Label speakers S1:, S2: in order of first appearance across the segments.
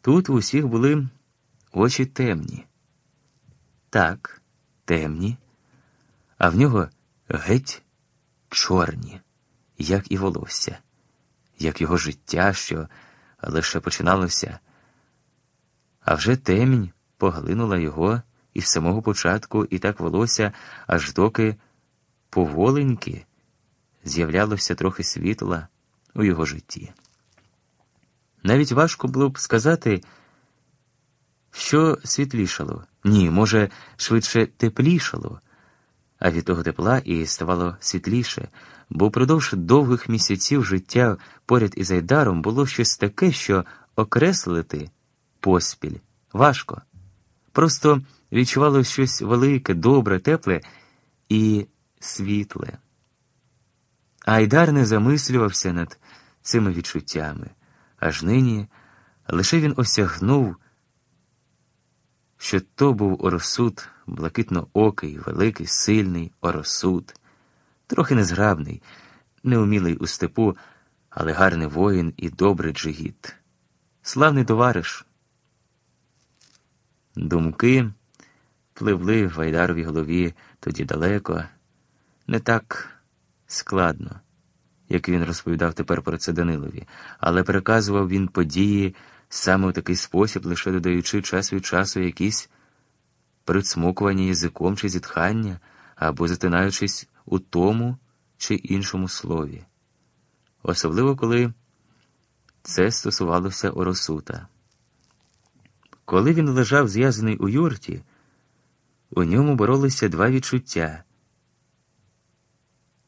S1: Тут у усіх були очі темні. Так, темні, а в нього геть чорні, як і волосся, як його життя, що лише починалося, а вже темінь поглинула його із самого початку, і так волосся, аж доки поволеньки з'являлося трохи світла у його житті. Навіть важко було б сказати, що світлішало. Ні, може, швидше теплішало, а від того тепла і ставало світліше, бо впродовж довгих місяців життя поряд із Айдаром було щось таке, що окреслити поспіль важко. Просто відчувало щось велике, добре, тепле і світле. Айдар не замислювався над цими відчуттями, аж нині лише він осягнув, що то був оросуд, блакитно-окий, великий, сильний оросуд, трохи незграбний, неумілий у степу, але гарний воїн і добрий джигіт. Славний товариш. Думки пливли в Айдаровій голові тоді далеко, не так складно, як він розповідав тепер про це Данилові, але переказував він події саме у такий спосіб, лише додаючи час від часу якісь прицмокування язиком чи зітхання, або затинаючись у тому чи іншому слові. Особливо коли це стосувалося Оросута. Коли він лежав зв'язаний у юрті, у ньому боролися два відчуття.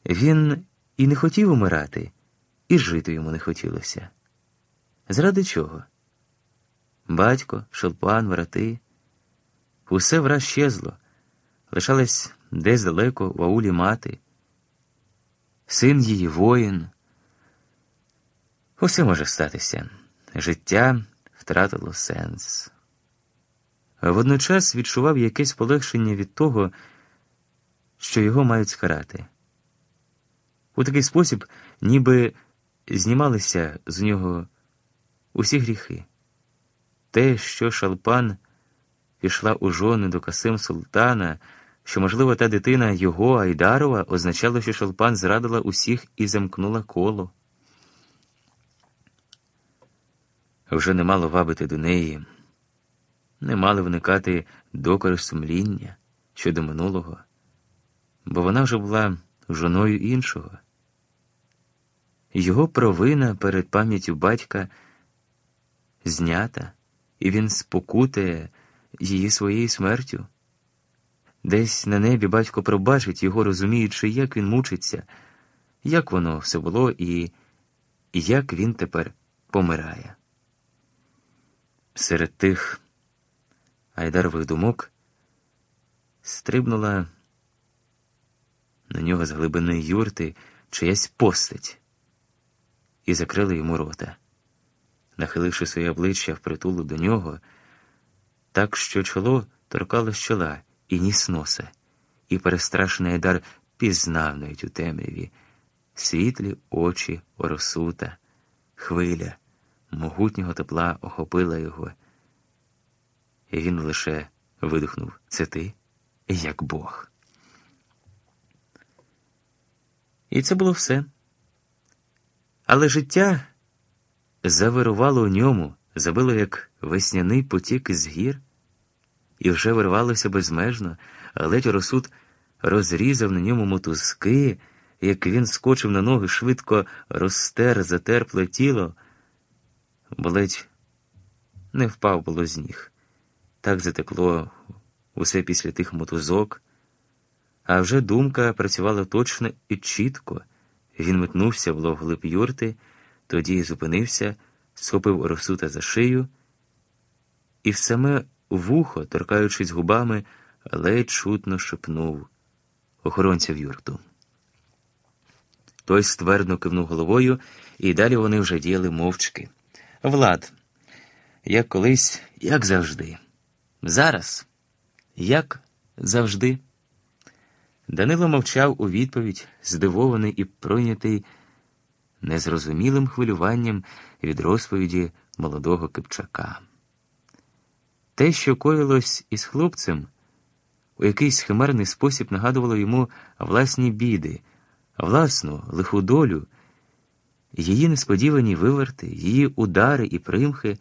S1: Він і не хотів умирати, і жити йому не хотілося. Заради чого? Батько, шелпан, брати. Усе враз щезло, лишалась десь далеко в аулі мати, син її воїн. Усе може статися. Життя втратило сенс. Водночас відчував якесь полегшення від того, що його мають скарати. У такий спосіб, ніби знімалися з нього усі гріхи. Те, що шалпан пішла у жони до Касим Султана, що, можливо, та дитина його Айдарова означало, що шалпан зрадила усіх і замкнула коло. Вже не мало вабити до неї, не мали виникати докори сумління щодо минулого, бо вона вже була жоною іншого. Його провина перед пам'яттю батька знята, і він спокутає її своєю смертю. Десь на небі батько пробачить його, розуміючи, як він мучиться, як воно все було і як він тепер помирає. Серед тих айдарових думок стрибнула на нього з глибини юрти чиясь постать. І закрили йому рота, нахиливши своє обличчя в притулу до нього, так що чоло торкало чола і ніс носа, і перестрашений Айдар пізнав навіть у темряві. Світлі очі оросута, хвиля могутнього тепла охопила його. І він лише видихнув. Це ти, як Бог. І це було все. Але життя завирувало у ньому, забило як весняний потік із гір, і вже вирвалося безмежно, ледь розсуд розрізав на ньому мотузки, як він скочив на ноги, швидко розтер затерпле тіло, бо ледь не впав було з ніг. Так затекло усе після тих мотузок, а вже думка працювала точно і чітко. Він метнувся в глиб юрти, тоді зупинився, схопив Оросута за шию і в саме вухо, торкаючись губами, ледь чутно шепнув охоронця в юрту. Той ствердно кивнув головою, і далі вони вже діяли мовчки. Влад, як колись, як завжди. Зараз, як завжди. Данило мовчав у відповідь, здивований і пройнятий незрозумілим хвилюванням від розповіді молодого Кипчака. Те, що коїлось із хлопцем, у якийсь химерний спосіб нагадувало йому власні біди, власну лиху долю, її несподівані виверти, її удари і примхи,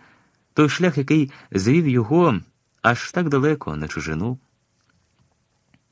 S1: той шлях, який завів його аж так далеко на чужину.